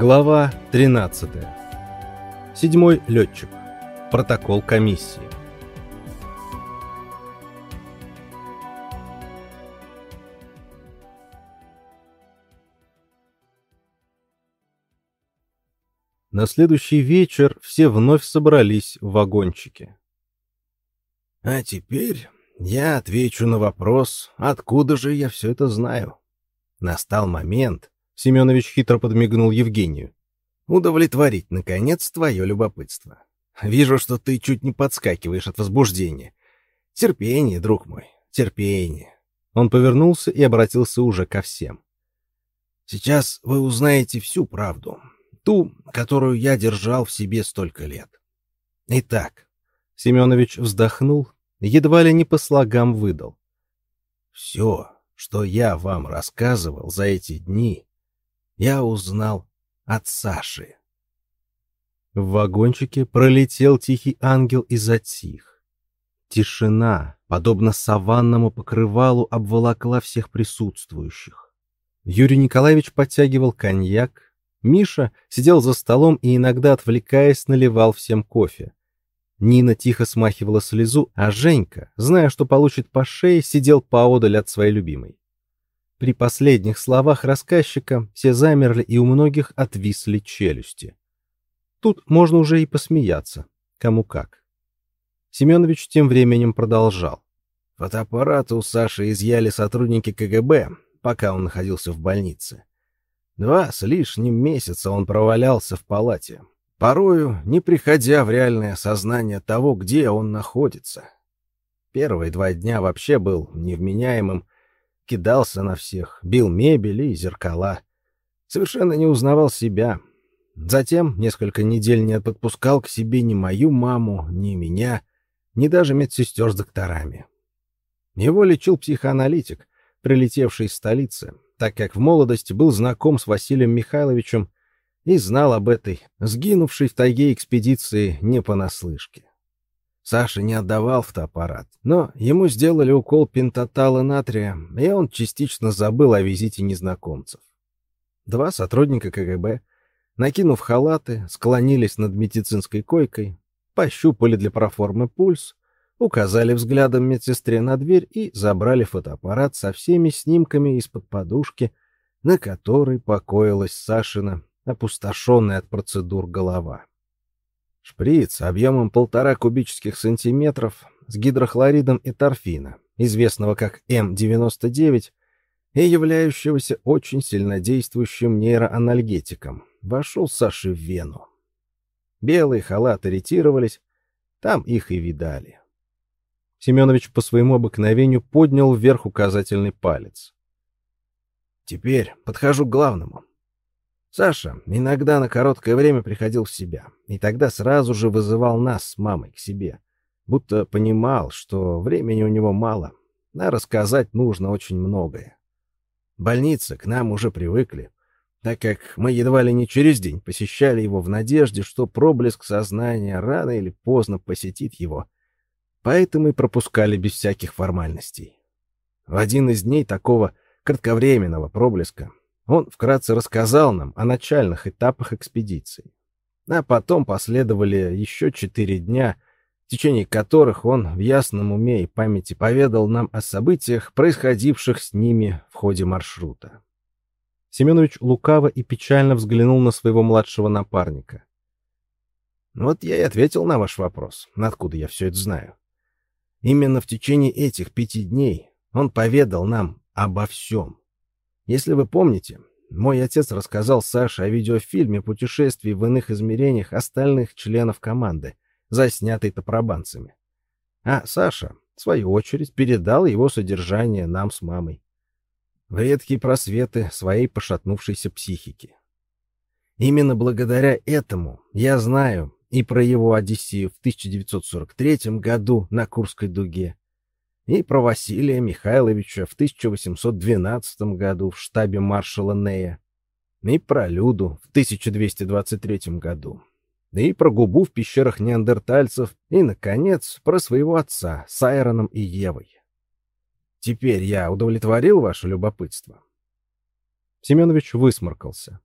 Глава 13. Седьмой летчик. Протокол комиссии. На следующий вечер все вновь собрались в вагончике. «А теперь я отвечу на вопрос, откуда же я все это знаю?» Настал момент, Семенович хитро подмигнул Евгению. Удовлетворить, наконец, твое любопытство. Вижу, что ты чуть не подскакиваешь от возбуждения. Терпение, друг мой, терпение. Он повернулся и обратился уже ко всем. Сейчас вы узнаете всю правду, ту, которую я держал в себе столько лет. Итак, Семенович вздохнул, едва ли не по слогам выдал. Все, что я вам рассказывал за эти дни, я узнал от Саши. В вагончике пролетел тихий ангел и затих. Тишина, подобно саванному покрывалу, обволокла всех присутствующих. Юрий Николаевич подтягивал коньяк. Миша сидел за столом и иногда, отвлекаясь, наливал всем кофе. Нина тихо смахивала слезу, а Женька, зная, что получит по шее, сидел поодаль от своей любимой. При последних словах рассказчика все замерли и у многих отвисли челюсти. Тут можно уже и посмеяться, кому как. Семенович тем временем продолжал. Фотоаппараты у Саши изъяли сотрудники КГБ, пока он находился в больнице. Два с лишним месяца он провалялся в палате, порою не приходя в реальное сознание того, где он находится. Первые два дня вообще был невменяемым, кидался на всех, бил мебель и зеркала. Совершенно не узнавал себя. Затем несколько недель не подпускал к себе ни мою маму, ни меня, ни даже медсестер с докторами. Его лечил психоаналитик, прилетевший из столицы, так как в молодости был знаком с Василием Михайловичем и знал об этой, сгинувшей в тайге экспедиции не понаслышке. Саша не отдавал фотоаппарат, но ему сделали укол пентатала натрия, и он частично забыл о визите незнакомцев. Два сотрудника КГБ, накинув халаты, склонились над медицинской койкой, пощупали для проформы пульс, указали взглядом медсестре на дверь и забрали фотоаппарат со всеми снимками из-под подушки, на которой покоилась Сашина, опустошенная от процедур голова. Шприц объемом полтора кубических сантиметров с гидрохлоридом и торфина, известного как М99 и являющегося очень сильнодействующим нейроанальгетиком, вошел Саше в вену. Белые халаты ретировались, там их и видали. Семенович по своему обыкновению поднял вверх указательный палец. Теперь подхожу к главному. Саша иногда на короткое время приходил в себя, и тогда сразу же вызывал нас с мамой к себе, будто понимал, что времени у него мало, а рассказать нужно очень многое. Больницы к нам уже привыкли, так как мы едва ли не через день посещали его в надежде, что проблеск сознания рано или поздно посетит его, поэтому и пропускали без всяких формальностей. В один из дней такого кратковременного проблеска он вкратце рассказал нам о начальных этапах экспедиции. А потом последовали еще четыре дня, в течение которых он в ясном уме и памяти поведал нам о событиях, происходивших с ними в ходе маршрута. Семенович лукаво и печально взглянул на своего младшего напарника. Вот я и ответил на ваш вопрос, откуда я все это знаю. Именно в течение этих пяти дней он поведал нам обо всем. Если вы помните, мой отец рассказал Саше о видеофильме путешествий в иных измерениях остальных членов команды, заснятой топробанцами. А Саша, в свою очередь, передал его содержание нам с мамой. В редкие просветы своей пошатнувшейся психики. Именно благодаря этому я знаю и про его Одиссею в 1943 году на Курской дуге, и про Василия Михайловича в 1812 году в штабе маршала Нея, и про Люду в 1223 году, и про губу в пещерах неандертальцев, и, наконец, про своего отца с Айроном и Евой. Теперь я удовлетворил ваше любопытство. Семенович высморкался.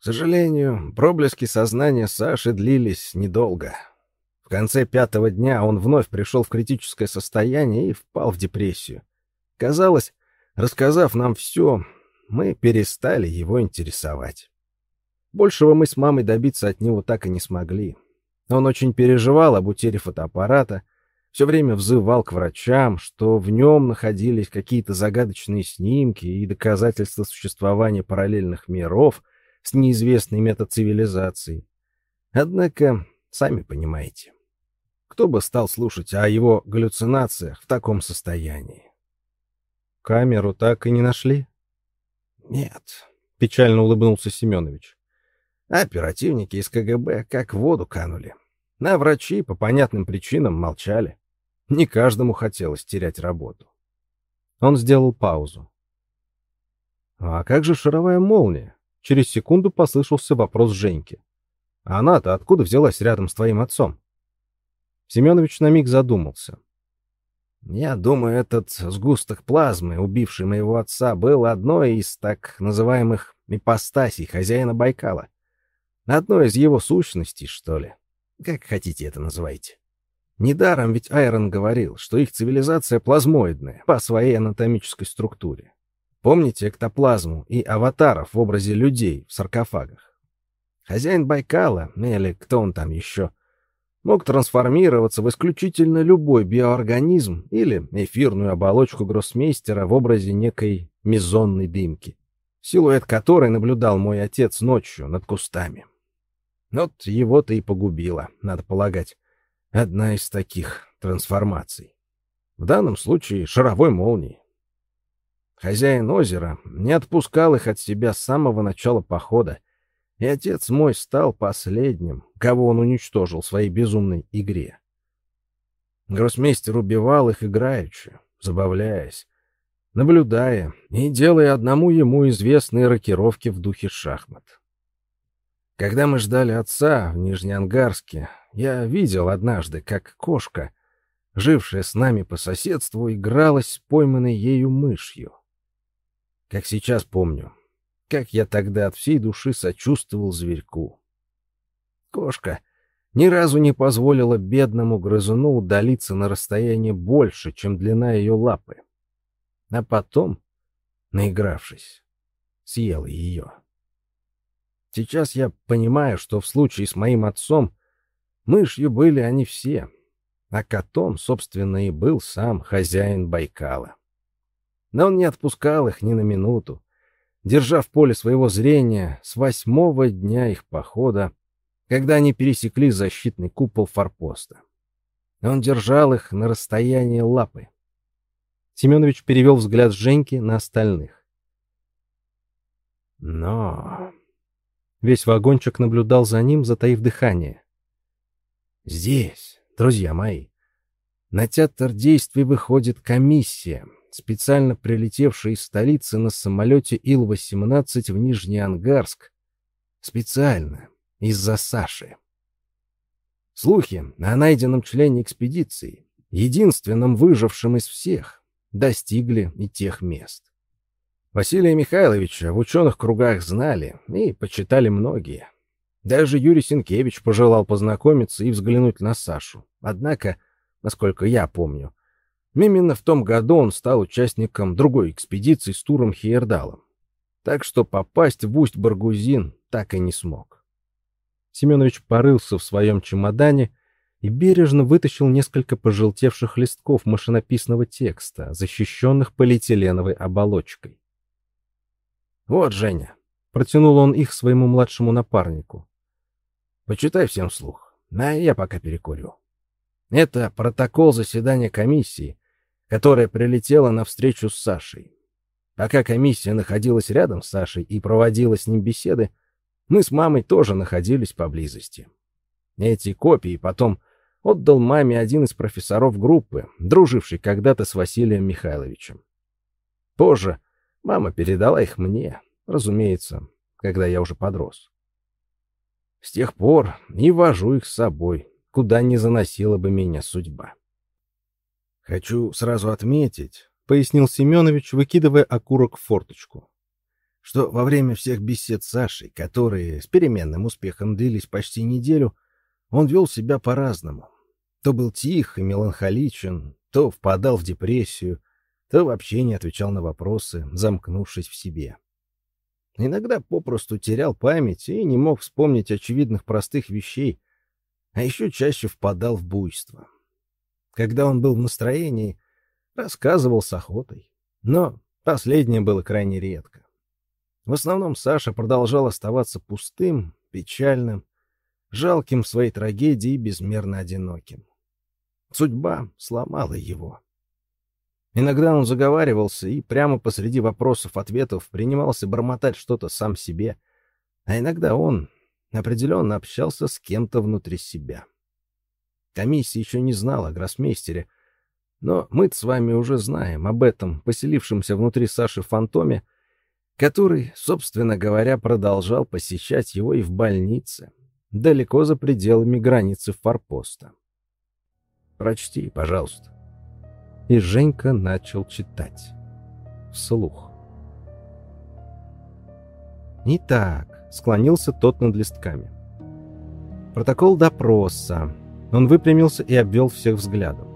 К сожалению, проблески сознания Саши длились недолго. В конце пятого дня он вновь пришел в критическое состояние и впал в депрессию. Казалось, рассказав нам все, мы перестали его интересовать. Большего мы с мамой добиться от него так и не смогли. Он очень переживал об утере фотоаппарата, все время взывал к врачам, что в нем находились какие-то загадочные снимки и доказательства существования параллельных миров с неизвестной метацивилизацией. Однако, сами понимаете, кто бы стал слушать о его галлюцинациях в таком состоянии? Камеру так и не нашли? Нет, печально улыбнулся Семенович. Оперативники из КГБ как в воду канули. На врачи по понятным причинам молчали. Не каждому хотелось терять работу. Он сделал паузу. «А как же шаровая молния?» Через секунду послышался вопрос Женьки. «А она-то откуда взялась рядом с твоим отцом?» Семенович на миг задумался. «Я думаю, этот сгусток плазмы, убивший моего отца, был одной из так называемых ипостасей хозяина Байкала. Одной из его сущностей, что ли. Как хотите это называйте. Недаром ведь Айрон говорил, что их цивилизация плазмоидная по своей анатомической структуре. Помните эктоплазму и аватаров в образе людей в саркофагах? Хозяин Байкала, или кто он там еще, мог трансформироваться в исключительно любой биоорганизм или эфирную оболочку гроссмейстера в образе некой мезонной дымки, силуэт которой наблюдал мой отец ночью над кустами. Вот его-то и погубило, надо полагать, одна из таких трансформаций. В данном случае шаровой молнии. Хозяин озера не отпускал их от себя с самого начала похода, и отец мой стал последним, кого он уничтожил в своей безумной игре. Гроссмейстер убивал их играючи, забавляясь, наблюдая и делая одному ему известные рокировки в духе шахмат. Когда мы ждали отца в Нижнеангарске, я видел однажды, как кошка, жившая с нами по соседству, игралась с пойманной ею мышью. Как сейчас помню, как я тогда от всей души сочувствовал зверьку. Кошка ни разу не позволила бедному грызуну удалиться на расстояние больше, чем длина ее лапы. А потом, наигравшись, съела ее. Сейчас я понимаю, что в случае с моим отцом Мышью были они все, а котом, собственно, и был сам хозяин Байкала. Но он не отпускал их ни на минуту, держа в поле своего зрения с восьмого дня их похода, когда они пересекли защитный купол форпоста. Он держал их на расстоянии лапы. Семенович перевел взгляд Женьки на остальных. Но... Весь вагончик наблюдал за ним, затаив дыхание. Здесь, друзья мои, на театр действий выходит комиссия, специально прилетевшая из столицы на самолете Ил-18 в Нижний Ангарск. Специально, из-за Саши. Слухи о найденном члене экспедиции, единственном выжившем из всех, достигли и тех мест. Василия Михайловича в ученых кругах знали и почитали многие. Даже Юрий Сенкевич пожелал познакомиться и взглянуть на Сашу. Однако, насколько я помню, именно в том году он стал участником другой экспедиции с туром Хейердалом. Так что попасть в Усть-Баргузин так и не смог. Семенович порылся в своем чемодане и бережно вытащил несколько пожелтевших листков машинописного текста, защищенных полиэтиленовой оболочкой. «Вот, Женя», — протянул он их своему младшему напарнику. Почитай всем вслух. А я пока перекурю. Это протокол заседания комиссии, которая прилетела на встречу с Сашей. Пока комиссия находилась рядом с Сашей и проводила с ним беседы, мы с мамой тоже находились поблизости. Эти копии потом отдал маме один из профессоров группы, друживший когда-то с Василием Михайловичем. Позже мама передала их мне, разумеется, когда я уже подрос. С тех пор и вожу их с собой, куда не заносила бы меня судьба. Хочу сразу отметить, — пояснил Семенович, выкидывая окурок в форточку, что во время всех бесед с Сашей, которые с переменным успехом длились почти неделю, он вел себя по-разному. То был тих и меланхоличен, то впадал в депрессию, то вообще не отвечал на вопросы, замкнувшись в себе. Иногда попросту терял память и не мог вспомнить очевидных простых вещей, а еще чаще впадал в буйство. Когда он был в настроении, рассказывал с охотой. Но последнее было крайне редко. В основном Саша продолжал оставаться пустым, печальным, жалким в своей трагедии и безмерно одиноким. Судьба сломала его. Иногда он заговаривался и прямо посреди вопросов-ответов принимался бормотать что-то сам себе, а иногда он определенно общался с кем-то внутри себя. Комиссия еще не знала о гроссмейстере, но мы с вами уже знаем об этом поселившемся внутри Саши фантоме, который, собственно говоря, продолжал посещать его и в больнице, далеко за пределами границы форпоста. Прочти, пожалуйста. И Женька начал читать. Вслух. Итак, склонился тот над листками. Протокол допроса. Он выпрямился и обвел всех взглядом.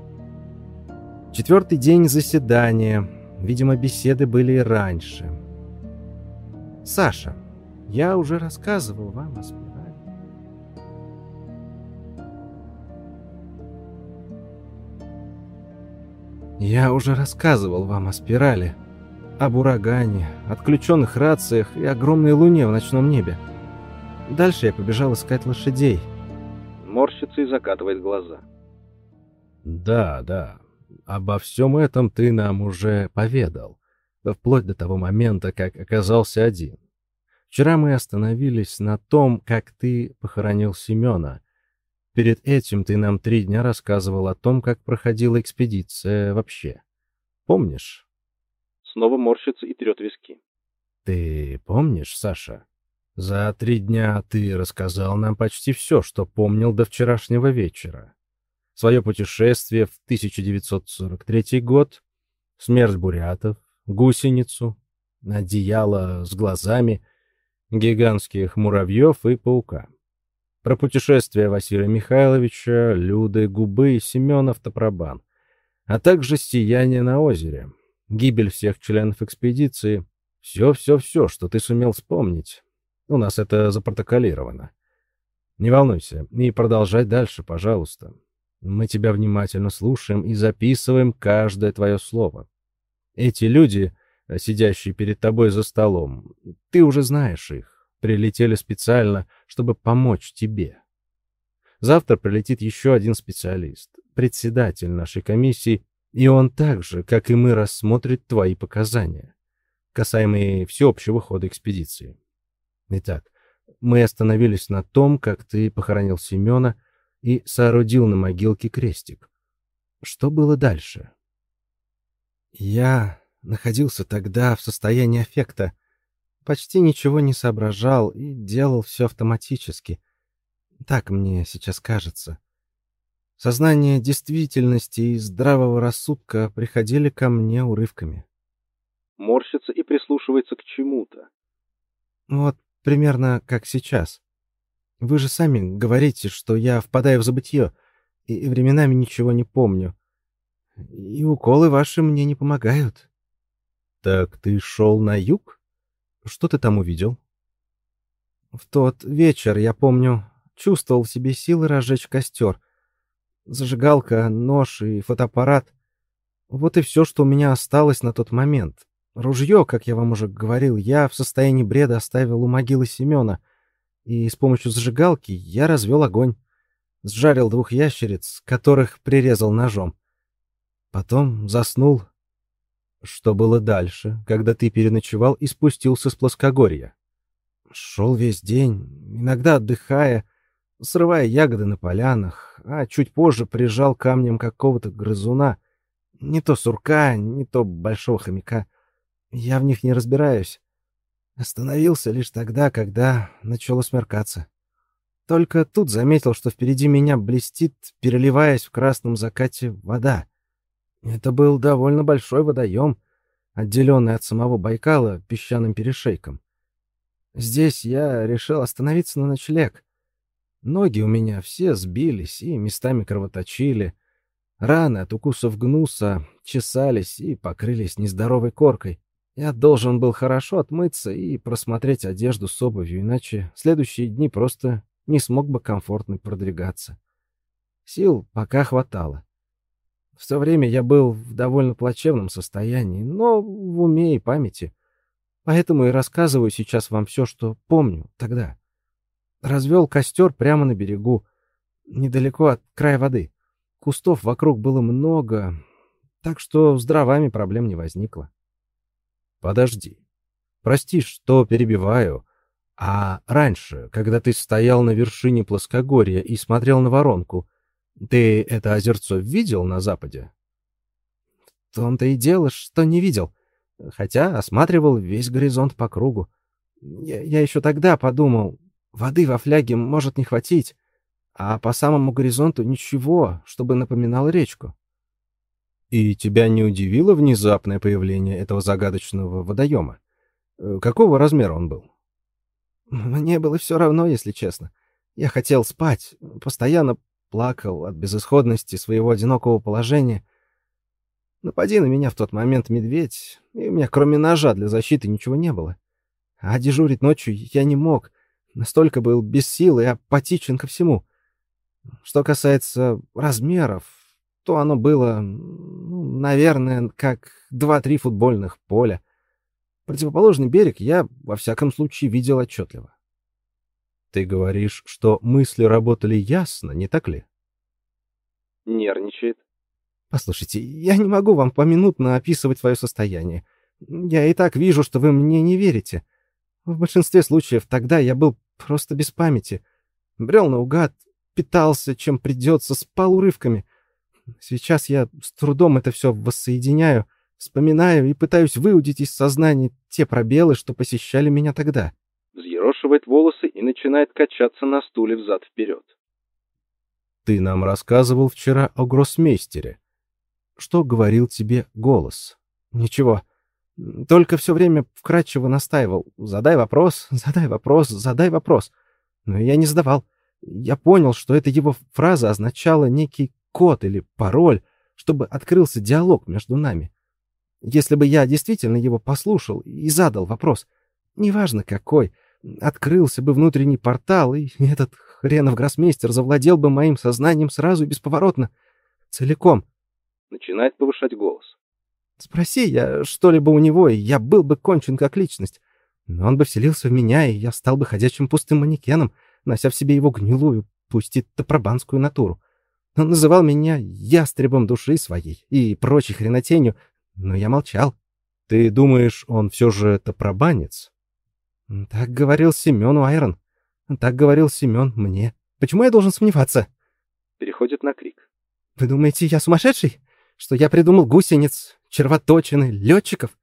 Четвертый день заседания. Видимо, беседы были и раньше. Саша, я уже рассказывал вам о спирали. Я уже рассказывал вам о спирали, об урагане, отключенных рациях и огромной луне в ночном небе. Дальше я побежал искать лошадей. Морщится и закатывает глаза. Да, да, обо всем этом ты нам уже поведал, вплоть до того момента, как оказался один. Вчера мы остановились на том, как ты похоронил Семена. Перед этим ты нам три дня рассказывал о том, как проходила экспедиция вообще. Помнишь? Снова морщится и трет виски. Ты помнишь, Саша? За три дня ты рассказал нам почти все, что помнил до вчерашнего вечера. Свое путешествие в 1943 год, смерть бурятов, гусеницу, одеяло с глазами, гигантских муравьев и паука. Про путешествие Василия Михайловича, Люды, Губы и Семена Автопробан, а также сияние на озере, гибель всех членов экспедиции. Все-все-все, что ты сумел вспомнить. У нас это запротоколировано. Не волнуйся и продолжай дальше, пожалуйста. Мы тебя внимательно слушаем и записываем каждое твое слово. Эти люди, сидящие перед тобой за столом, ты уже знаешь их, прилетели специально, чтобы помочь тебе. Завтра прилетит еще один специалист, председатель нашей комиссии и он так же, как и мы, рассмотрит твои показания, касаемые всеобщего хода экспедиции. Итак, мы остановились на том, как ты похоронил Семена и соорудил на могилке крестик. Что было дальше? Я находился тогда в состоянии аффекта, почти ничего не соображал и делал все автоматически. Так мне сейчас кажется. Сознание действительности и здравого рассудка приходили ко мне урывками. Морщится и прислушивается к чему-то. Вот примерно как сейчас. Вы же сами говорите, что я впадаю в забытье и временами ничего не помню. И уколы ваши мне не помогают. Так ты шел на юг? Что ты там увидел? В тот вечер, я помню, чувствовал в себе силы разжечь костер — Зажигалка, нож и фотоаппарат. Вот и все, что у меня осталось на тот момент. Ружье, как я вам уже говорил, я в состоянии бреда оставил у могилы Семена, и с помощью зажигалки я развел огонь. Сжарил двух ящериц, которых прирезал ножом. Потом заснул. Что было дальше, когда ты переночевал и спустился с плоскогорья? Шел весь день, иногда отдыхая, срывая ягоды на полянах, а чуть позже прижал камнем какого-то грызуна. Не то сурка, не то большого хомяка. Я в них не разбираюсь. Остановился лишь тогда, когда начало смеркаться. Только тут заметил, что впереди меня блестит, переливаясь в красном закате, вода. Это был довольно большой водоем, отделенный от самого Байкала песчаным перешейком. Здесь я решил остановиться на ночлег. Ноги у меня все сбились и местами кровоточили. Раны от укусов гнуса чесались и покрылись нездоровой коркой. Я должен был хорошо отмыться и просмотреть одежду с обувью, иначе следующие дни просто не смог бы комфортно продвигаться. Сил пока хватало. В то время я был в довольно плачевном состоянии, но в уме и памяти. Поэтому и рассказываю сейчас вам все, что помню тогда. Развел костер прямо на берегу, недалеко от края воды. Кустов вокруг было много, так что с дровами проблем не возникло. Подожди. Прости, что перебиваю. А раньше, когда ты стоял на вершине плоскогорья и смотрел на воронку, ты это озерцо видел на западе? В том-то и дело, что не видел. Хотя осматривал весь горизонт по кругу. Я, я еще тогда подумал, воды во фляге может не хватить, а по самому горизонту ничего, чтобы напоминало речку. И тебя не удивило внезапное появление этого загадочного водоема? Э, какого размера он был? Мне было все равно, если честно. Я хотел спать, постоянно плакал от безысходности своего одинокого положения. Напади на меня в тот момент медведь, и у меня кроме ножа для защиты ничего не было. А дежурить ночью я не мог, настолько был без сил и апатичен ко всему. Что касается размеров, то оно было, ну, наверное, как два-три футбольных поля. Противоположный берег я, во всяком случае, видел отчетливо. Ты говоришь, что мысли работали ясно, не так ли? Нервничает. Послушайте, я не могу вам поминутно описывать свое состояние. Я и так вижу, что вы мне не верите. В большинстве случаев тогда я был просто без памяти. Брел наугад, питался, чем придется, спал урывками. Сейчас я с трудом это все воссоединяю, вспоминаю и пытаюсь выудить из сознания те пробелы, что посещали меня тогда. Взъерошивает волосы и начинает качаться на стуле взад-вперед. Ты нам рассказывал вчера о гроссмейстере. Что говорил тебе голос? Ничего. Только все время вкратчиво настаивал. Задай вопрос, задай вопрос, задай вопрос. Но я не задавал. Я понял, что эта его фраза означала некий код или пароль, чтобы открылся диалог между нами. Если бы я действительно его послушал и задал вопрос, неважно какой, открылся бы внутренний портал, и этот хренов гроссмейстер завладел бы моим сознанием сразу и бесповоротно, целиком. Начинает повышать голос. Спроси я что-либо у него, и я был бы кончен как личность. Но он бы вселился в меня, и я стал бы ходячим пустым манекеном, нося в себе его гнилую, пусть и топробанскую натуру. Он называл меня ястребом души своей и прочей хренотенью, но я молчал. Ты думаешь, он все же топробанец? Так говорил Семену Айрон. Так говорил Семен мне. Почему я должен сомневаться? Переходит на крик. Вы думаете, я сумасшедший? Что я придумал гусениц, червоточины, летчиков?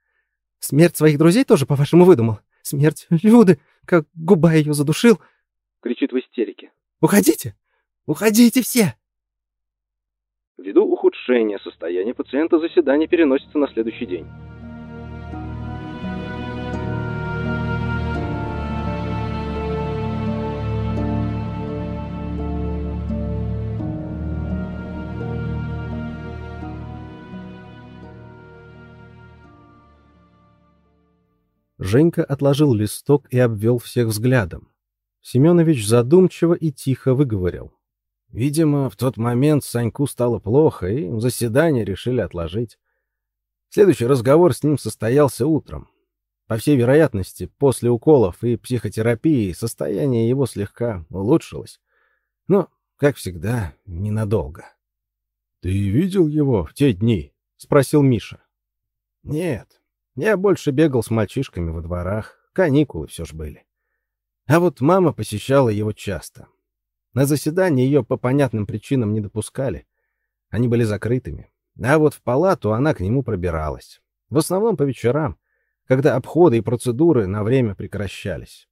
Смерть своих друзей тоже, по-вашему, выдумал? Смерть Люды, как губа ее задушил? Кричит в истерике. Уходите! Уходите все! Ввиду ухудшения состояния пациента заседание переносится на следующий день. Женька отложил листок и обвел всех взглядом. Семенович задумчиво и тихо выговорил. Видимо, в тот момент Саньку стало плохо, и заседание решили отложить. Следующий разговор с ним состоялся утром. По всей вероятности, после уколов и психотерапии состояние его слегка улучшилось. Но, как всегда, ненадолго. — Ты видел его в те дни? — спросил Миша. — Нет, я больше бегал с мальчишками во дворах, каникулы все ж были. А вот мама посещала его часто. На заседание ее по понятным причинам не допускали. Они были закрытыми. А вот в палату она к нему пробиралась. В основном по вечерам, когда обходы и процедуры на время прекращались.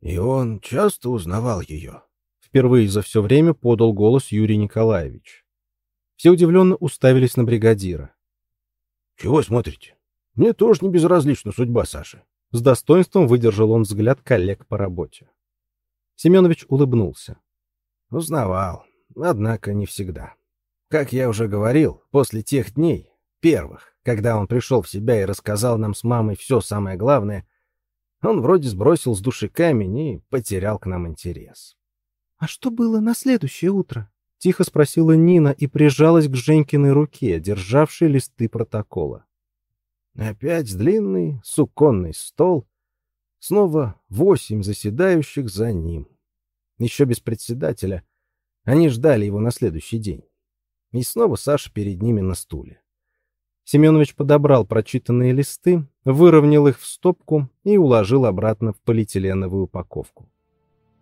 И он часто узнавал ее. Впервые за все время подал голос Юрий Николаевич. Все удивленно уставились на бригадира. — Чего смотрите? Мне тоже не безразлична судьба Саши. С достоинством выдержал он взгляд коллег по работе. Семенович улыбнулся. Узнавал, однако не всегда. Как я уже говорил, после тех дней, первых, когда он пришел в себя и рассказал нам с мамой все самое главное, он вроде сбросил с души камень и потерял к нам интерес. — А что было на следующее утро? — тихо спросила Нина и прижалась к Женькиной руке, державшей листы протокола. Опять длинный суконный стол. Снова восемь заседающих за ним. Еще без председателя. Они ждали его на следующий день. И снова Саша перед ними на стуле. Семенович подобрал прочитанные листы, выровнял их в стопку и уложил обратно в полиэтиленовую упаковку.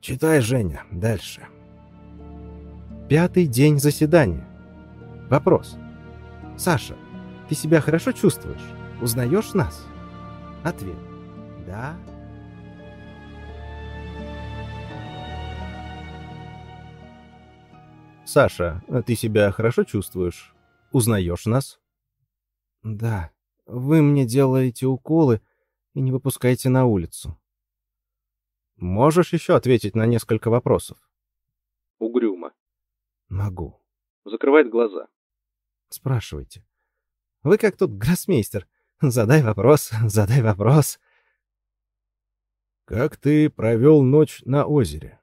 «Читай, Женя, дальше». Пятый день заседания. Вопрос. «Саша, ты себя хорошо чувствуешь?» Узнаешь нас? Ответ. Да. Саша, ты себя хорошо чувствуешь? Узнаешь нас? Да. Вы мне делаете уколы и не выпускаете на улицу. Можешь еще ответить на несколько вопросов? Угрюмо. Могу. Закрывает глаза. Спрашивайте. Вы как тут гроссмейстер. Задай вопрос, задай вопрос. Как ты провел ночь на озере?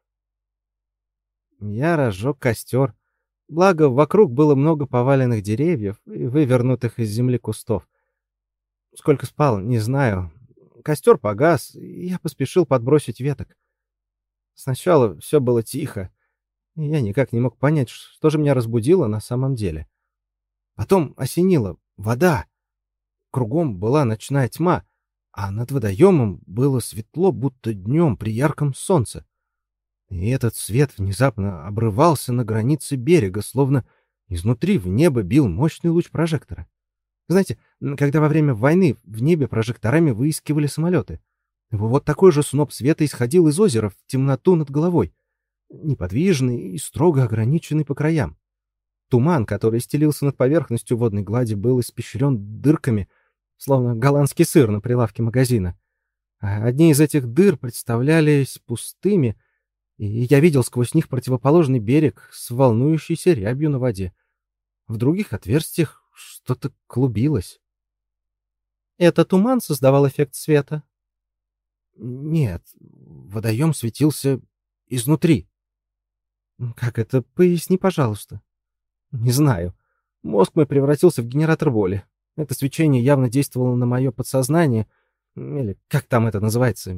Я разжег костер. Благо, вокруг было много поваленных деревьев и вывернутых из земли кустов. Сколько спал, не знаю. Костер погас, и я поспешил подбросить веток. Сначала все было тихо, и я никак не мог понять, что же меня разбудило на самом деле. Потом осенило. Вода! Кругом была ночная тьма, а над водоемом было светло, будто днем при ярком солнце. И этот свет внезапно обрывался на границе берега, словно изнутри в небо бил мощный луч прожектора. Знаете, когда во время войны в небе прожекторами выискивали самолеты, вот такой же сноп света исходил из озера в темноту над головой, неподвижный и строго ограниченный по краям. Туман, который стелился над поверхностью водной глади, был испещрен дырками — словно голландский сыр на прилавке магазина. А одни из этих дыр представлялись пустыми, и я видел сквозь них противоположный берег с волнующейся рябью на воде. В других отверстиях что-то клубилось. Это туман создавал эффект света? Нет, водоем светился изнутри. Как это? Поясни, пожалуйста. Не знаю. Мозг мой превратился в генератор боли. Это свечение явно действовало на мое подсознание, или как там это называется,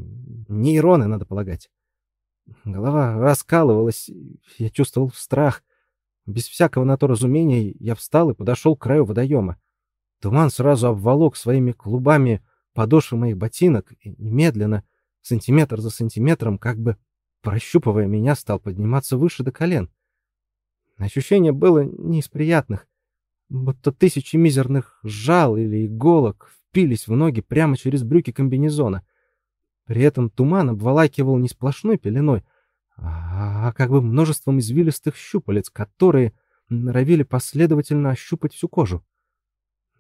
нейроны, надо полагать. Голова раскалывалась, я чувствовал страх. Без всякого на то разумения я встал и подошел к краю водоема. Туман сразу обволок своими клубами подошвы моих ботинок и медленно, сантиметр за сантиметром, как бы прощупывая меня, стал подниматься выше до колен. Ощущение было не из приятных будто тысячи мизерных жал или иголок впились в ноги прямо через брюки комбинезона. При этом туман обволакивал не сплошной пеленой, а, как бы множеством извилистых щупалец, которые норовили последовательно ощупать всю кожу.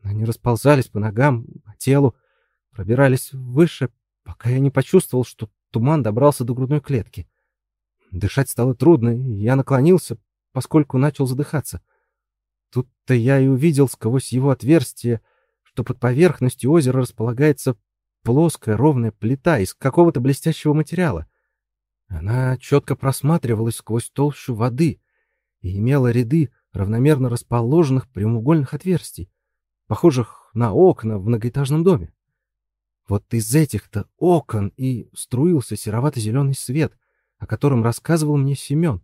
Они расползались по ногам, по телу, пробирались выше, пока я не почувствовал, что туман добрался до грудной клетки. Дышать стало трудно, и я наклонился, поскольку начал задыхаться — Тут-то я и увидел сквозь его отверстие, что под поверхностью озера располагается плоская ровная плита из какого-то блестящего материала. Она четко просматривалась сквозь толщу воды и имела ряды равномерно расположенных прямоугольных отверстий, похожих на окна в многоэтажном доме. Вот из этих-то окон и струился серовато-зеленый свет, о котором рассказывал мне Семен.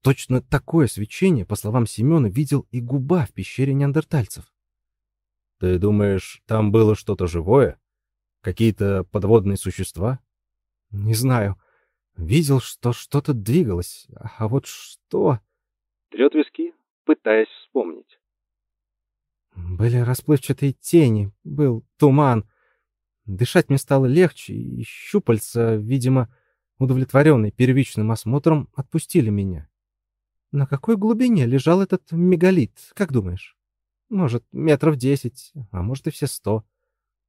Точно такое свечение, по словам Семена, видел и губа в пещере неандертальцев. Ты думаешь, там было что-то живое? Какие-то подводные существа? Не знаю. Видел, что что-то двигалось. А вот что... Трет виски, пытаясь вспомнить. Были расплывчатые тени, был туман. Дышать мне стало легче, и щупальца, видимо, удовлетворенные первичным осмотром, отпустили меня. На какой глубине лежал этот мегалит, как думаешь? Может, метров десять, а может и все сто.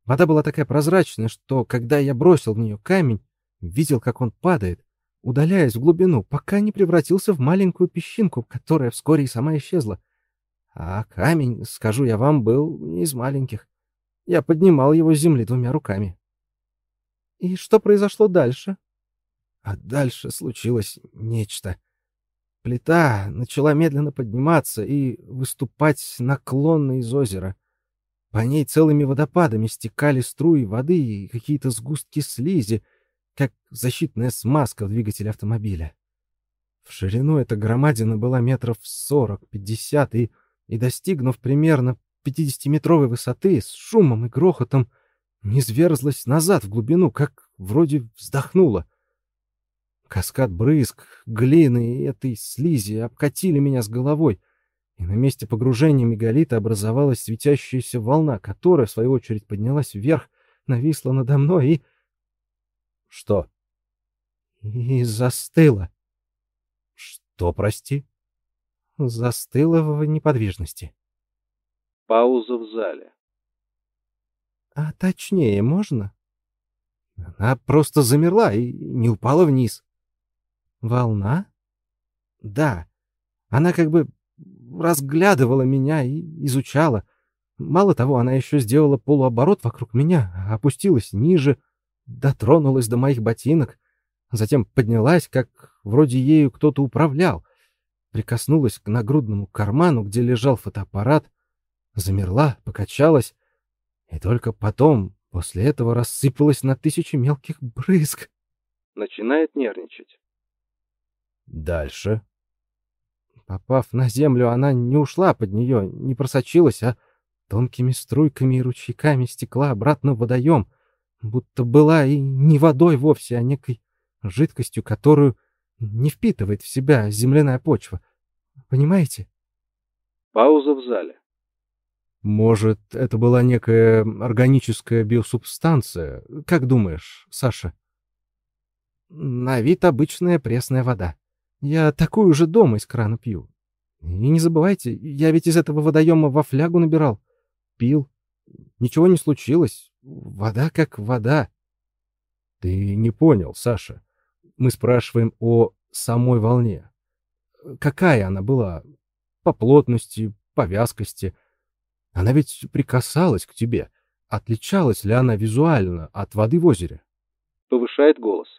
Вода была такая прозрачная, что, когда я бросил в нее камень, видел, как он падает, удаляясь в глубину, пока не превратился в маленькую песчинку, которая вскоре и сама исчезла. А камень, скажу я вам, был не из маленьких. Я поднимал его с земли двумя руками. И что произошло дальше? А дальше случилось нечто. Плита начала медленно подниматься и выступать наклонно из озера. По ней целыми водопадами стекали струи воды и какие-то сгустки слизи, как защитная смазка в двигателе автомобиля. В ширину эта громадина была метров сорок-пятьдесят, и, и, достигнув примерно пятидесятиметровой высоты, с шумом и грохотом низверзлась назад в глубину, как вроде вздохнула. Каскад брызг, глины и этой слизи обкатили меня с головой, и на месте погружения мегалита образовалась светящаяся волна, которая, в свою очередь, поднялась вверх, нависла надо мной и... Что? И застыла. Что, прости? Застыла в неподвижности. Пауза в зале. А точнее можно? Она просто замерла и не упала вниз. Волна? Да. Она как бы разглядывала меня и изучала. Мало того, она еще сделала полуоборот вокруг меня, опустилась ниже, дотронулась до моих ботинок, затем поднялась, как вроде ею кто-то управлял, прикоснулась к нагрудному карману, где лежал фотоаппарат, замерла, покачалась, и только потом, после этого, рассыпалась на тысячи мелких брызг. Начинает нервничать. Дальше. Попав на землю, она не ушла под нее, не просочилась, а тонкими струйками и ручейками стекла обратно в водоем, будто была и не водой вовсе, а некой жидкостью, которую не впитывает в себя земляная почва. Понимаете? Пауза в зале. Может, это была некая органическая биосубстанция? Как думаешь, Саша? На вид обычная пресная вода. Я такую же дома из крана пью. И не забывайте, я ведь из этого водоема во флягу набирал. Пил. Ничего не случилось. Вода как вода. Ты не понял, Саша. Мы спрашиваем о самой волне. Какая она была? По плотности, по вязкости, она ведь прикасалась к тебе. Отличалась ли она визуально от воды в озере? Повышает голос.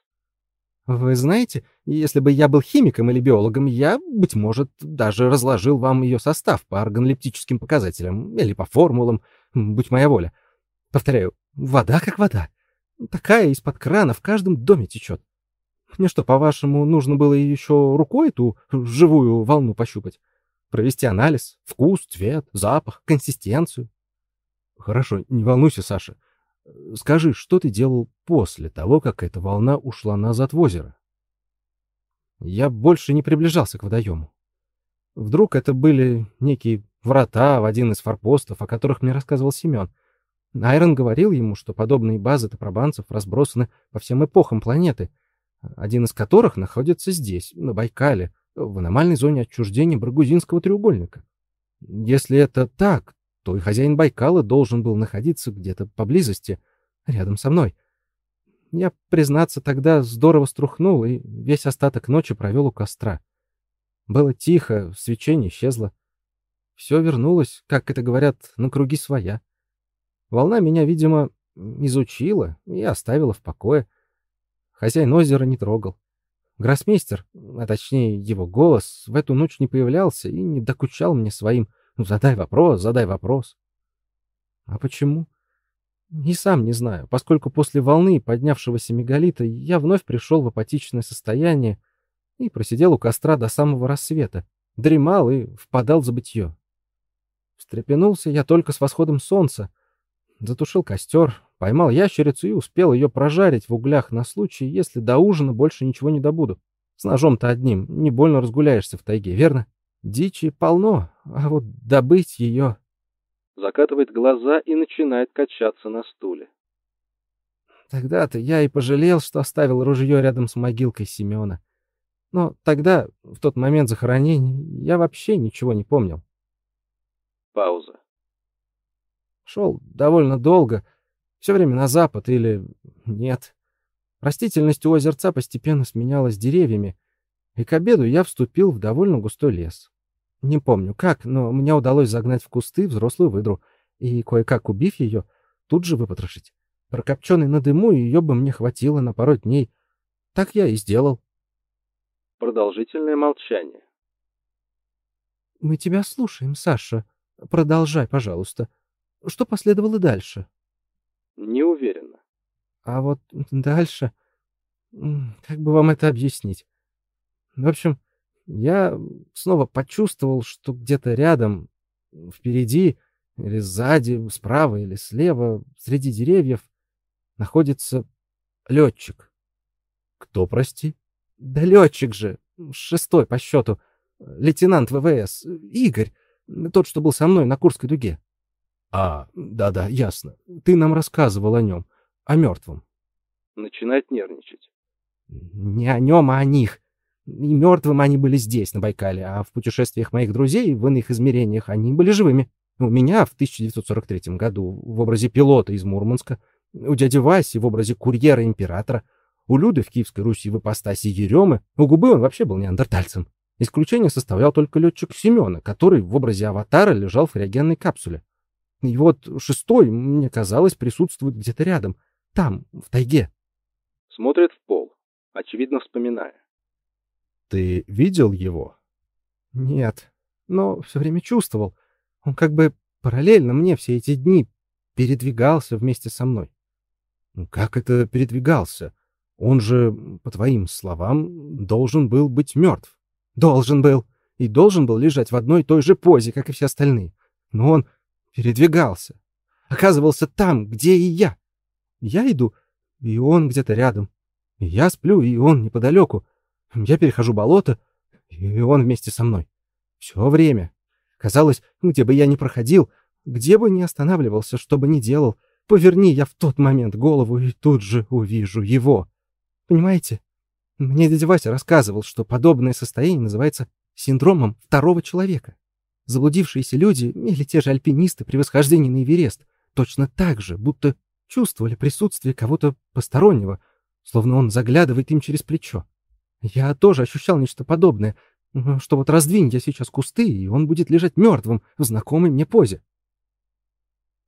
Вы знаете, если бы я был химиком или биологом, я, быть может, даже разложил вам ее состав по органолептическим показателям или по формулам, будь моя воля. Повторяю, вода как вода. Такая из-под крана в каждом доме течет. Мне что, по-вашему, нужно было еще рукой эту живую волну пощупать? провести анализ, вкус, цвет, запах, консистенцию. Хорошо, не волнуйся, Саша. Скажи, что ты делал после того, как эта волна ушла назад в озеро? Я больше не приближался к водоему. Вдруг это были некие врата в один из форпостов, о которых мне рассказывал Семен. Айрон говорил ему, что подобные базы топробанцев разбросаны по всем эпохам планеты, один из которых находится здесь, на Байкале, в аномальной зоне отчуждения Баргузинского треугольника. Если это так, то и хозяин Байкала должен был находиться где-то поблизости, рядом со мной. Я, признаться, тогда здорово струхнул и весь остаток ночи провел у костра. Было тихо, свечение исчезло. Все вернулось, как это говорят, на круги своя. Волна меня, видимо, изучила и оставила в покое. Хозяин озера не трогал. Гроссмейстер, а точнее его голос, в эту ночь не появлялся и не докучал мне своим «ну задай вопрос, задай вопрос». А почему? И сам не знаю, поскольку после волны поднявшегося мегалита я вновь пришел в апатичное состояние и просидел у костра до самого рассвета, дремал и впадал в забытье. Встрепенулся я только с восходом солнца, затушил костер, Поймал ящерицу и успел ее прожарить в углях на случай, если до ужина больше ничего не добуду. С ножом-то одним не больно разгуляешься в тайге, верно? Дичи полно, а вот добыть ее... Закатывает глаза и начинает качаться на стуле. Тогда-то я и пожалел, что оставил ружье рядом с могилкой Семена. Но тогда, в тот момент захоронения, я вообще ничего не помнил. Пауза. Шел довольно долго, Все время на запад или... нет. Растительность у озерца постепенно сменялась деревьями, и к обеду я вступил в довольно густой лес. Не помню как, но мне удалось загнать в кусты взрослую выдру и, кое-как убив ее, тут же выпотрошить. Прокопченный на дыму ее бы мне хватило на пару дней. Так я и сделал. Продолжительное молчание. «Мы тебя слушаем, Саша. Продолжай, пожалуйста. Что последовало дальше?» «Не уверена». «А вот дальше... Как бы вам это объяснить? В общем, я снова почувствовал, что где-то рядом, впереди или сзади, справа или слева, среди деревьев, находится летчик. Кто, прости? Да летчик же, шестой по счету, лейтенант ВВС, Игорь, тот, что был со мной на Курской дуге. А, да-да, ясно. Ты нам рассказывал о нем, о мертвом. Начинает нервничать. Не о нем, а о них. И мертвым они были здесь, на Байкале, а в путешествиях моих друзей в иных измерениях они были живыми. У меня в 1943 году в образе пилота из Мурманска, у дяди Васи в образе курьера-императора, у Люды в Киевской Руси в ипостаси Еремы, у Губы он вообще был неандертальцем. Исключение составлял только летчик Семена, который в образе аватара лежал в криогенной капсуле. И вот шестой, мне казалось, присутствует где-то рядом, там, в тайге. Смотрит в пол, очевидно вспоминая. Ты видел его? Нет, но все время чувствовал. Он как бы параллельно мне все эти дни передвигался вместе со мной. Ну, как это передвигался? Он же, по твоим словам, должен был быть мертв. Должен был. И должен был лежать в одной и той же позе, как и все остальные. Но он передвигался. Оказывался там, где и я. Я иду, и он где-то рядом. И я сплю, и он неподалеку. Я перехожу болото, и он вместе со мной. Все время. Казалось, где бы я ни проходил, где бы ни останавливался, что бы ни делал, поверни я в тот момент голову и тут же увижу его. Понимаете? Мне дядя Вася рассказывал, что подобное состояние называется синдромом второго человека. Заблудившиеся люди или те же альпинисты при восхождении на Эверест точно так же, будто чувствовали присутствие кого-то постороннего, словно он заглядывает им через плечо. Я тоже ощущал нечто подобное, что вот раздвинь я сейчас кусты, и он будет лежать мертвым в знакомой мне позе.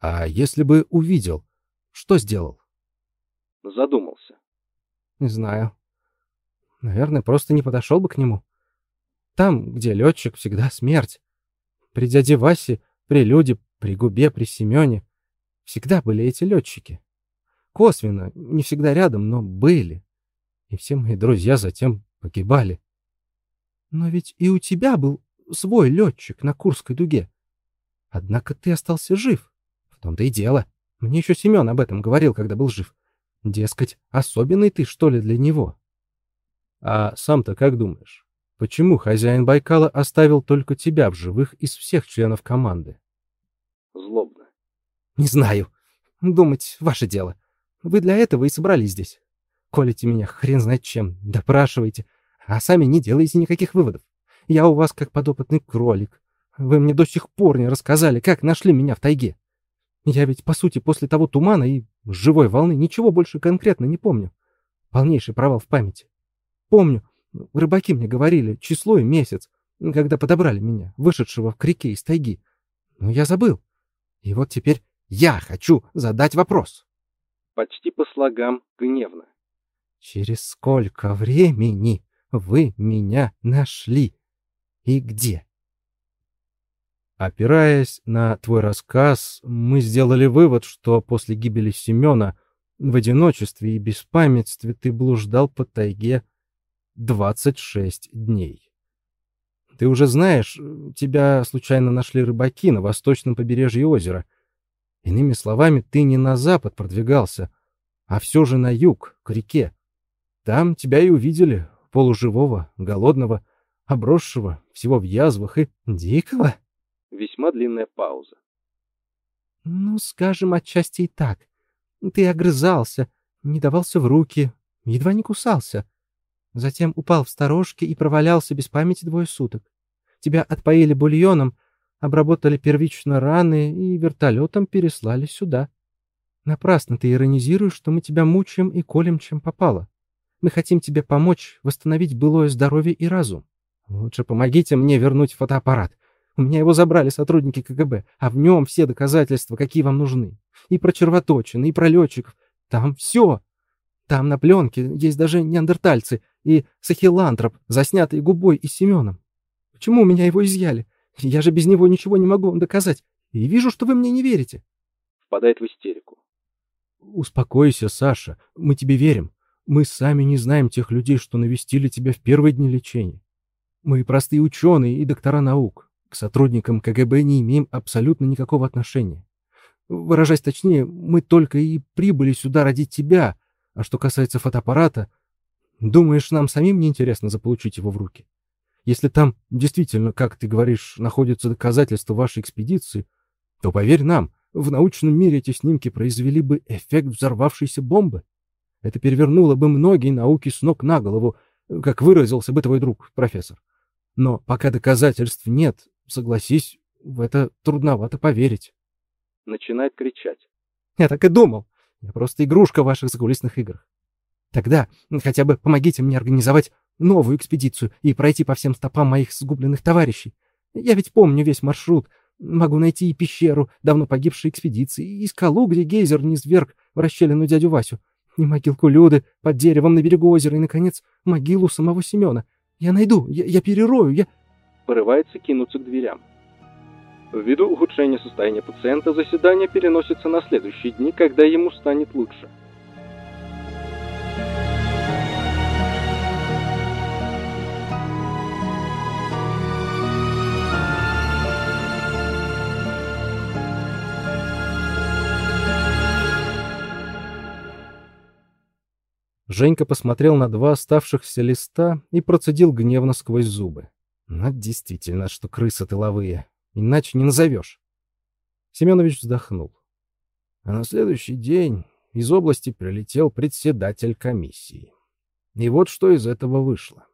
А если бы увидел, что сделал? Задумался. Не знаю. Наверное, просто не подошел бы к нему. Там, где летчик, всегда смерть. При дяде Васе, при Люде, при Губе, при Семене всегда были эти летчики. Косвенно, не всегда рядом, но были. И все мои друзья затем погибали. Но ведь и у тебя был свой летчик на Курской дуге. Однако ты остался жив. В том-то и дело. Мне еще Семен об этом говорил, когда был жив. Дескать, особенный ты, что ли, для него? А сам-то как думаешь? Почему хозяин Байкала оставил только тебя в живых из всех членов команды? Злобно. Не знаю. Думать — ваше дело. Вы для этого и собрались здесь. Колите меня хрен знает чем, допрашиваете, а сами не делаете никаких выводов. Я у вас как подопытный кролик. Вы мне до сих пор не рассказали, как нашли меня в тайге. Я ведь, по сути, после того тумана и живой волны ничего больше конкретно не помню. Полнейший провал в памяти. Помню, рыбаки мне говорили число и месяц, когда подобрали меня, вышедшего к реке из тайги. Но я забыл. И вот теперь я хочу задать вопрос. Почти по слогам гневно. Через сколько времени вы меня нашли? И где? Опираясь на твой рассказ, мы сделали вывод, что после гибели Семена в одиночестве и беспамятстве ты блуждал по тайге 26 дней. Ты уже знаешь, тебя случайно нашли рыбаки на восточном побережье озера. Иными словами, ты не на запад продвигался, а все же на юг, к реке. Там тебя и увидели, полуживого, голодного, обросшего, всего в язвах и дикого. Весьма длинная пауза. Ну, скажем, отчасти и так. Ты огрызался, не давался в руки, едва не кусался. Затем упал в сторожке и провалялся без памяти двое суток. Тебя отпоили бульоном, обработали первично раны и вертолетом переслали сюда. Напрасно ты иронизируешь, что мы тебя мучаем и колем, чем попало. Мы хотим тебе помочь восстановить былое здоровье и разум. Лучше помогите мне вернуть фотоаппарат. У меня его забрали сотрудники КГБ, а в нем все доказательства, какие вам нужны. И про червоточины, и про летчиков. Там все. Там на пленке есть даже неандертальцы и сахилантроп, заснятые губой и Семеном. Почему у меня его изъяли? Я же без него ничего не могу вам доказать. И вижу, что вы мне не верите. Впадает в истерику. Успокойся, Саша. Мы тебе верим. Мы сами не знаем тех людей, что навестили тебя в первые дни лечения. Мы простые ученые и доктора наук. К сотрудникам КГБ не имеем абсолютно никакого отношения. Выражаясь точнее, мы только и прибыли сюда ради тебя. А что касается фотоаппарата, думаешь, нам самим не интересно заполучить его в руки? Если там действительно, как ты говоришь, находятся доказательства вашей экспедиции, то поверь нам, в научном мире эти снимки произвели бы эффект взорвавшейся бомбы. Это перевернуло бы многие науки с ног на голову, как выразился бы твой друг, профессор. Но пока доказательств нет, согласись, в это трудновато поверить. Начинает кричать. Я так и думал. Я просто игрушка в ваших закулисных играх. Тогда хотя бы помогите мне организовать новую экспедицию и пройти по всем стопам моих сгубленных товарищей. Я ведь помню весь маршрут, Могу найти и пещеру давно погибшей экспедиции, и скалу, где гейзер не зверг в расщелину дядю Васю, и могилку Люды под деревом на берегу озера, и, наконец, могилу самого Семена. Я найду, я, я перерою, я...» Порывается кинуться к дверям. Ввиду ухудшения состояния пациента, заседание переносится на следующие дни, когда ему станет лучше. Женька посмотрел на два оставшихся листа и процедил гневно сквозь зубы. Ну, действительно, что крысы тыловые. Иначе не назовешь. Семенович вздохнул. А на следующий день из области прилетел председатель комиссии. И вот что из этого вышло.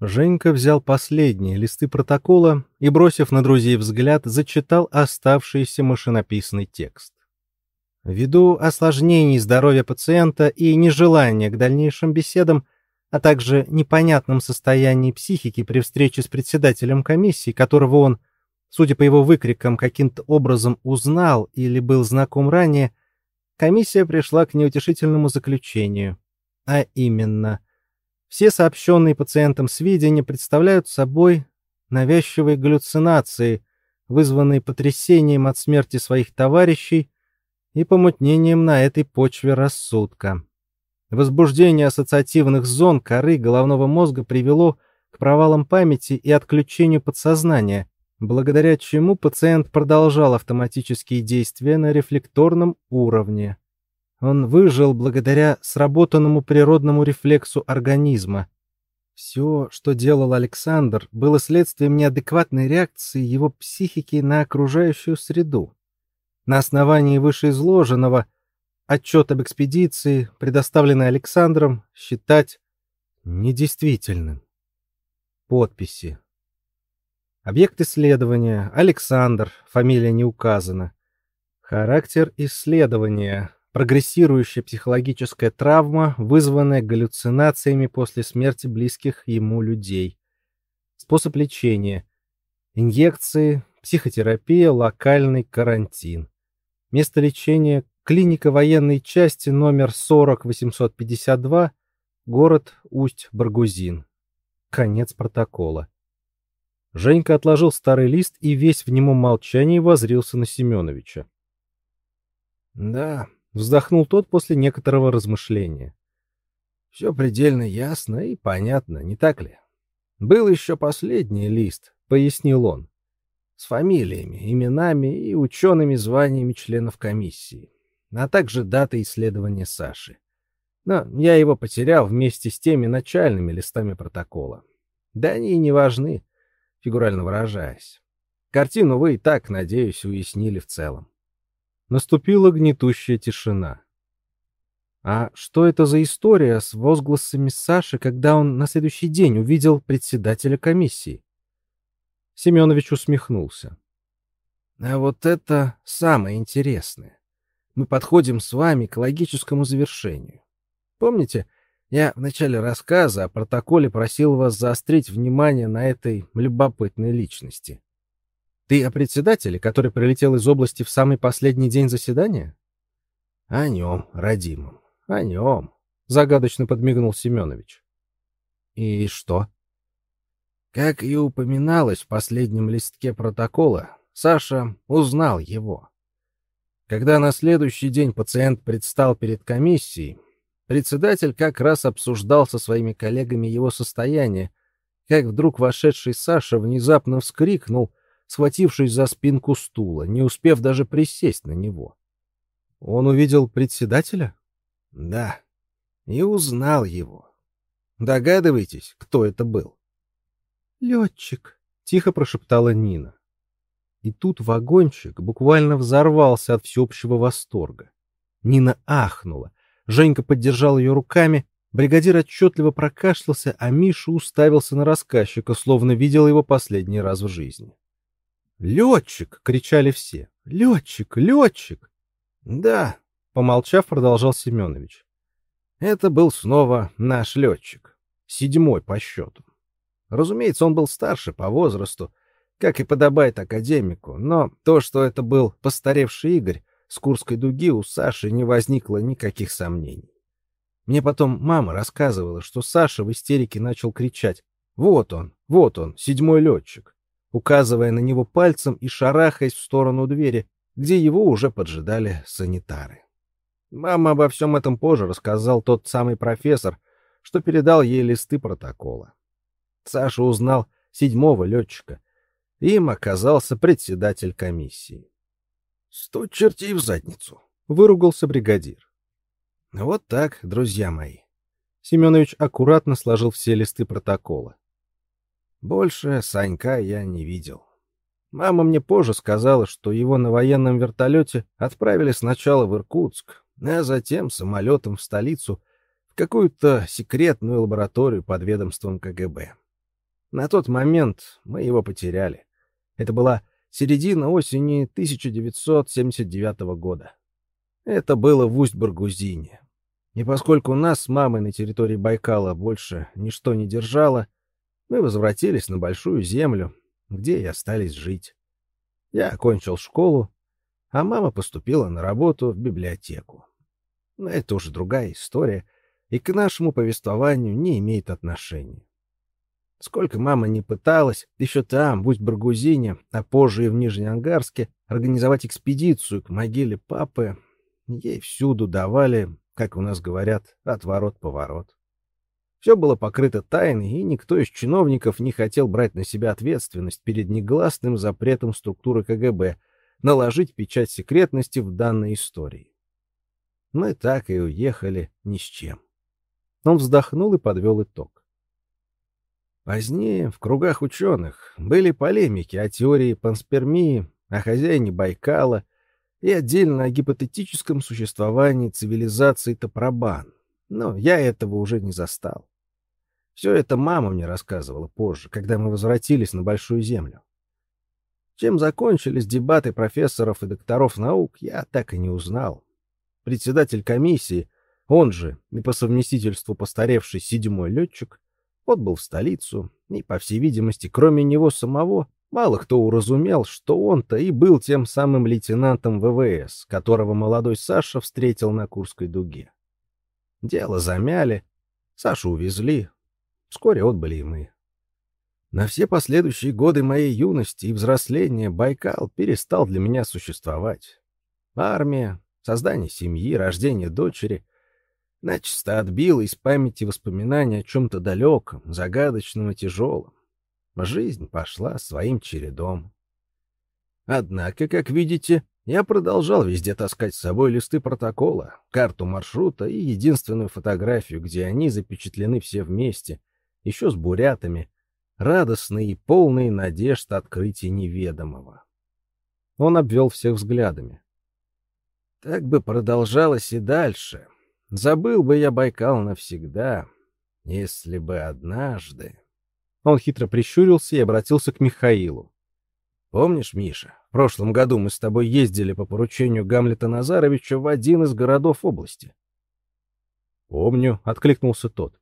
Женька взял последние листы протокола и, бросив на друзей взгляд, зачитал оставшийся машинописный текст. Ввиду осложнений здоровья пациента и нежелания к дальнейшим беседам, а также непонятном состоянии психики при встрече с председателем комиссии, которого он, судя по его выкрикам, каким-то образом узнал или был знаком ранее, комиссия пришла к неутешительному заключению. А именно, все сообщенные пациентам сведения представляют собой навязчивые галлюцинации, вызванные потрясением от смерти своих товарищей и помутнением на этой почве рассудка. Возбуждение ассоциативных зон коры головного мозга привело к провалам памяти и отключению подсознания, благодаря чему пациент продолжал автоматические действия на рефлекторном уровне. Он выжил благодаря сработанному природному рефлексу организма. Все, что делал Александр, было следствием неадекватной реакции его психики на окружающую среду. На основании вышеизложенного отчет об экспедиции, предоставленный Александром, считать недействительным. Подписи. Объект исследования – Александр, фамилия не указана. Характер исследования – прогрессирующая психологическая травма, вызванная галлюцинациями после смерти близких ему людей. Способ лечения – инъекции, психотерапия, локальный карантин. Место лечения – клиника военной части номер 40-852, город Усть-Баргузин. Конец протокола. Женька отложил старый лист и весь в немом молчании возрился на Семеновича. «Да», — вздохнул тот после некоторого размышления. «Все предельно ясно и понятно, не так ли? Был еще последний лист», — пояснил он с фамилиями, именами и учеными званиями членов комиссии, а также датой исследования Саши. Но я его потерял вместе с теми начальными листами протокола. Да они и не важны, фигурально выражаясь. Картину вы и так, надеюсь, уяснили в целом. Наступила гнетущая тишина. А что это за история с возгласами Саши, когда он на следующий день увидел председателя комиссии? Семенович усмехнулся. А вот это самое интересное. мы подходим с вами к логическому завершению. Помните, я в начале рассказа о протоколе просил вас заострить внимание на этой любопытной личности. Ты о председателе, который прилетел из области в самый последний день заседания? О нем, родимом, о нем, — загадочно подмигнул Семенович. И что? Как и упоминалось в последнем листке протокола, Саша узнал его. Когда на следующий день пациент предстал перед комиссией, председатель как раз обсуждал со своими коллегами его состояние, как вдруг вошедший Саша внезапно вскрикнул — схватившись за спинку стула, не успев даже присесть на него. Он увидел председателя? Да. И узнал его. Догадываетесь, кто это был? Летчик, тихо прошептала Нина. И тут вагончик буквально взорвался от всеобщего восторга. Нина ахнула. Женька поддержал ее руками, бригадир отчетливо прокашлялся, а Миша уставился на рассказчика, словно видел его последний раз в жизни. «Летчик!» — кричали все. «Летчик! Летчик!» «Да», — помолчав, продолжал Семенович. «Это был снова наш летчик, седьмой по счету. Разумеется, он был старше по возрасту, как и подобает академику, но то, что это был постаревший Игорь, с Курской дуги у Саши не возникло никаких сомнений. Мне потом мама рассказывала, что Саша в истерике начал кричать «Вот он, вот он, седьмой летчик» указывая на него пальцем и шарахаясь в сторону двери, где его уже поджидали санитары. Мама обо всем этом позже рассказал тот самый профессор, что передал ей листы протокола. Саша узнал седьмого летчика. Им оказался председатель комиссии. «Сто чертей в задницу!» — выругался бригадир. «Вот так, друзья мои». Семенович аккуратно сложил все листы протокола. Больше Санька я не видел. Мама мне позже сказала, что его на военном вертолете отправили сначала в Иркутск, а затем самолетом в столицу в какую-то секретную лабораторию под ведомством КГБ. На тот момент мы его потеряли. Это была середина осени 1979 года. Это было в Усть-Баргузине. И поскольку нас с мамой на территории Байкала больше ничто не держало, мы возвратились на Большую Землю, где и остались жить. Я окончил школу, а мама поступила на работу в библиотеку. Но это уже другая история, и к нашему повествованию не имеет отношения. Сколько мама не пыталась, еще там, в Усть-Баргузине, а позже и в Нижнеангарске, организовать экспедицию к могиле папы, ей всюду давали, как у нас говорят, отворот-поворот. Все было покрыто тайной, и никто из чиновников не хотел брать на себя ответственность перед негласным запретом структуры КГБ наложить печать секретности в данной истории. Мы так и уехали ни с чем. Он вздохнул и подвел итог. Позднее в кругах ученых были полемики о теории панспермии, о хозяине Байкала и отдельно о гипотетическом существовании цивилизации Топробан, но я этого уже не застал. Все это мама мне рассказывала позже, когда мы возвратились на Большую Землю. Чем закончились дебаты профессоров и докторов наук, я так и не узнал. Председатель комиссии, он же и по совместительству постаревший седьмой летчик, отбыл в столицу, и, по всей видимости, кроме него самого, мало кто уразумел, что он-то и был тем самым лейтенантом ВВС, которого молодой Саша встретил на Курской дуге. Дело замяли, Сашу увезли, Вскоре отбыли и мы. На все последующие годы моей юности и взросления Байкал перестал для меня существовать. Армия, создание семьи, рождение дочери начисто отбило из памяти воспоминания о чем-то далеком, загадочном и тяжелом. Жизнь пошла своим чередом. Однако, как видите, я продолжал везде таскать с собой листы протокола, карту маршрута и единственную фотографию, где они запечатлены все вместе — еще с бурятами, радостный и полный надежд открытия неведомого. Он обвел всех взглядами. Так бы продолжалось и дальше. Забыл бы я Байкал навсегда, если бы однажды... Он хитро прищурился и обратился к Михаилу. Помнишь, Миша, в прошлом году мы с тобой ездили по поручению Гамлета Назаровича в один из городов области? Помню, откликнулся тот.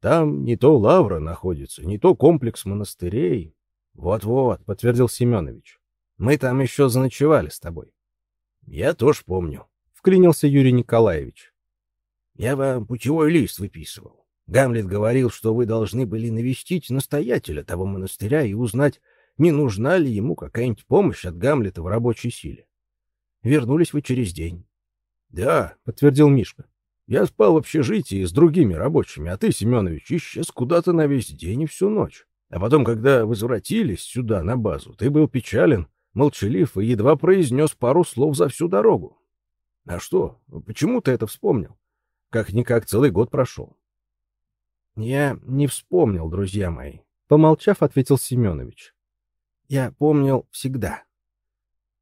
Там не то лавра находится, не то комплекс монастырей. Вот-вот, подтвердил Семенович. Мы там еще заночевали с тобой. Я тоже помню, вклинился Юрий Николаевич. Я вам путевой лист выписывал. Гамлет говорил, что вы должны были навестить настоятеля того монастыря и узнать, не нужна ли ему какая-нибудь помощь от Гамлета в рабочей силе. Вернулись вы через день. — Да, — подтвердил Мишка. — Я спал в общежитии с другими рабочими, а ты, Семенович, исчез куда-то на весь день и всю ночь. А потом, когда возвратились сюда, на базу, ты был печален, молчалив и едва произнес пару слов за всю дорогу. А что? Почему ты это вспомнил? Как-никак целый год прошел. — Я не вспомнил, друзья мои. Помолчав, ответил Семенович я помнил всегда.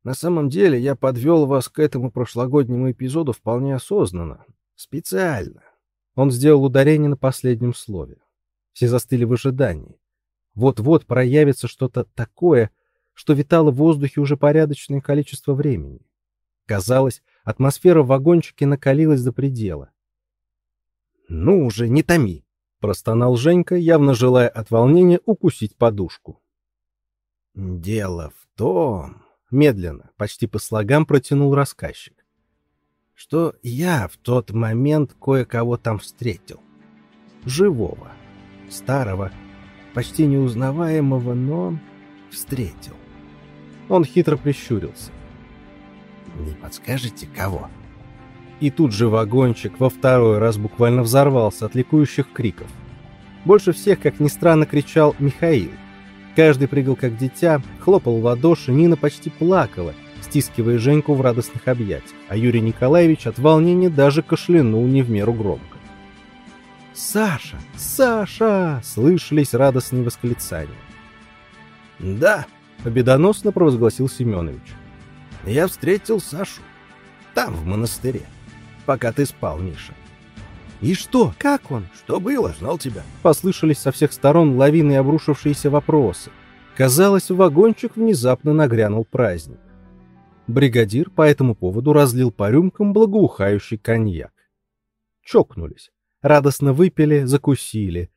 На самом деле я подвел вас к этому прошлогоднему эпизоду вполне осознанно, специально. Он сделал ударение на последнем слове. Все застыли в ожидании. Вот-вот проявится что-то такое, что витало в воздухе уже порядочное количество времени. Казалось, атмосфера в вагончике накалилась до предела. «Ну уже, не томи!» — простонал Женька, явно желая от волнения укусить подушку. Дело в том, медленно, почти по слогам протянул рассказчик, что я в тот момент кое-кого там встретил. Живого, старого, почти неузнаваемого, но встретил. Он хитро прищурился. «Не подскажете, кого?» И тут же вагончик во второй раз буквально взорвался от ликующих криков. Больше всех, как ни странно, кричал Михаил — Каждый прыгал как дитя, хлопал в ладоши, Нина почти плакала, стискивая Женьку в радостных объятиях, а Юрий Николаевич от волнения даже кашлянул не в меру громко. «Саша! Саша!» — слышались радостные восклицания. «Да!» — победоносно провозгласил Семенович. «Я встретил Сашу. Там, в монастыре. Пока ты спал, Миша. «И что? Как он? Что было? Знал тебя?» Послышались со всех сторон лавины обрушившиеся вопросы. Казалось, в вагончик внезапно нагрянул праздник. Бригадир по этому поводу разлил по рюмкам благоухающий коньяк. Чокнулись, радостно выпили, закусили.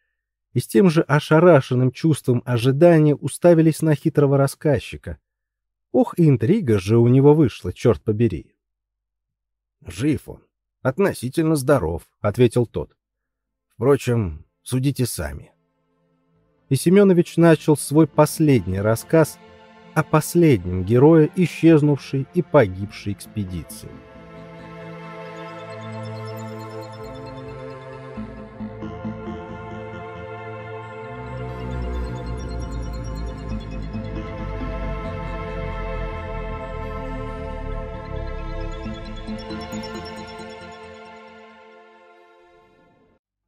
И с тем же ошарашенным чувством ожидания уставились на хитрого рассказчика. Ох, интрига же у него вышла, черт побери. Жив он, Относительно здоров, ответил тот. Впрочем, судите сами. И Семенович начал свой последний рассказ о последнем герое исчезнувшей и погибшей экспедиции.